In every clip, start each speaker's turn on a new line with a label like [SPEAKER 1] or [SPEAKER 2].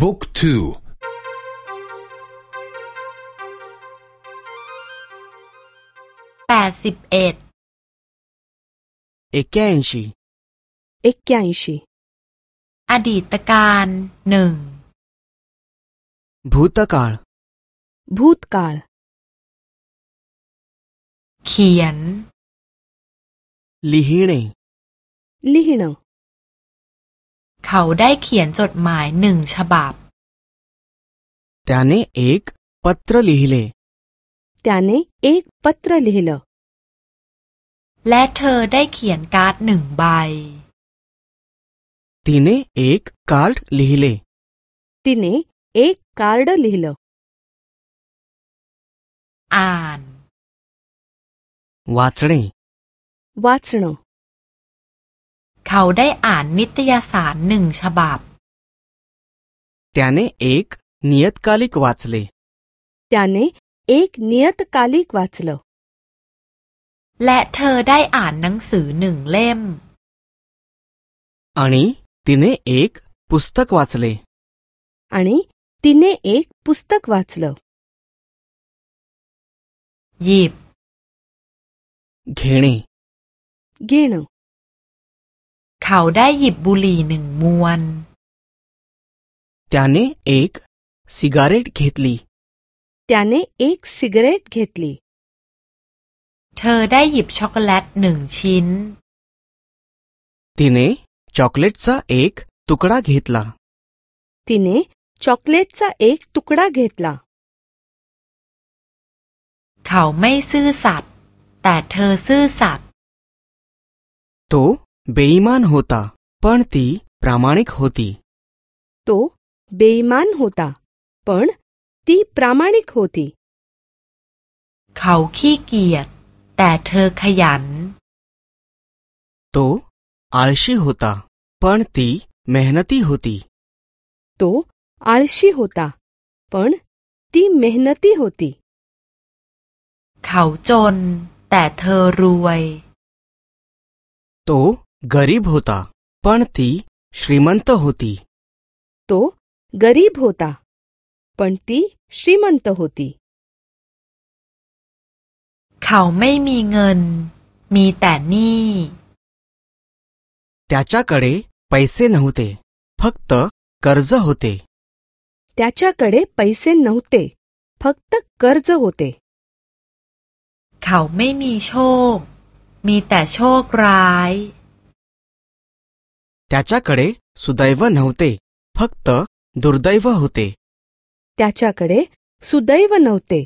[SPEAKER 1] บุ๊กทูแปดสิบเอ็ดเอเกนชีเอเกนชีอดีตการหนึ่งบูตกาลบูตกาลเขียนลิฮิเนลิฮิเนเขาได้เขียนจดหมายหนึ่งฉบับแต่นเอกพัตร ลิฮิเลแต่นเอกพัตร ลิฮิเลและเธอได้เขียนการ์ดหนึ่งใบทีนี้เอกการ์ดลิฮิเลทีนี้เอกการ์ดลิฮิเลอ่าน วาชนรวาชโนเขาได้อ่านนิตยสารหนึ่งฉบับเนตยสนึ่เอกนิยตกาลิกวารหนเข่นตยสนึ่เอกนิยตกาลิกวารหลึ่งฉบเธอได้อ่านหนังสือหนึ่งเล่มอ่นนิั้อนนินเ้นตเอ่านนิตยสารนึ่เขอ่านนิตยารเข้่ตอินัเนนิเ้อ่านตสิตยสารหนึ่เอ่านนิตยารเข่ิยสบเกาไดรนึเกาไดรนึเขาได้หยิบบุหรี่หนึ่งมวน त्याने ए ก स ि ग ा र ेเ घ ต त ल ी त्याने एक स ि ग ाเรตเกตลีเธอได้หยิบช็อกโกแลตหนึ่งชิ้น तिने กॉ क ल े ट च ा ए ก तुकडा घेतला त ि न น चॉकलेटचा एक त ु क ड กตุกระเขาไม่ซื่อสัตย์แต่เธอซื่อสัตย์ तो बेईमान होता पण ती प्रामाणिक होती तो बेईमान होता पण ती प्रामाणिक होती कियत खयान तो आळशी होता पण ती मेहनती होती तो आळशी होता पण ती मेहनती होती खाऊ चोन เขาจนแต่เธอรวย तो गरीब होता पण ती श्रीमंत होती तो गरीब होता पण ती श्रीमंत होती मी มีแต่หนี้ त्याच्याकडे पैसे नव्हते फक्त कर्ज होते त्याच्याकडे पैसे नव्हते फक्त कर्ज होते मी शोक राय त्याच्याकडे सुदैव नव्हते फक्त दुर्दैव होते त्याच्याकडे सुदैव नव्हते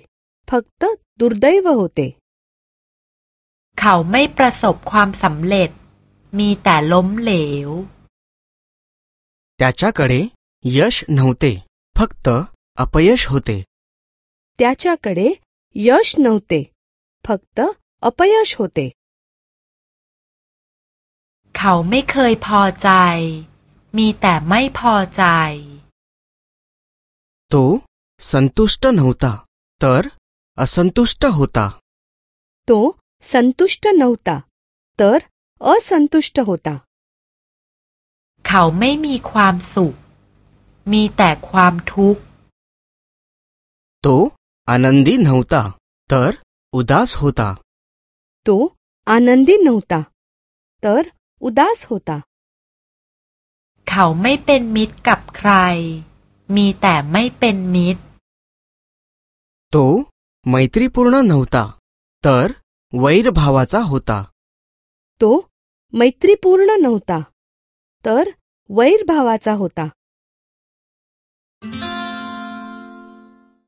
[SPEAKER 1] फक्त दुर्दैव होते त्या มีแต่ล้มเหลว त्याच्याकडे यश नव्हते फक्त अपयश होते त्याच्याकडे यश नव्हते फक्त अपयश होते ขาไม่เคยพอใจ มีแต่ไม่พอใจ โตสันตุสต์นาตาตอร์อสันตุสต์ฮูตาโตสันตุสต์นาตาตอร์อสันตุสต์ฮูตาเขาไม่มีความสุข มีแต่ความทุกข์โตอานันดีนัาตาตอร์อุดาสฮูตาโตอานันดีนัาตาตอร์ उदास होता เขาไม่เป็นมิตรกับใครมีแต่ไม่เป็นมิตร तो मैत्रीपूर्ण नव्हता तर वैरभावाचा होता तो मैत्रीपूर्ण नव्हता तर वैरभावाचा होता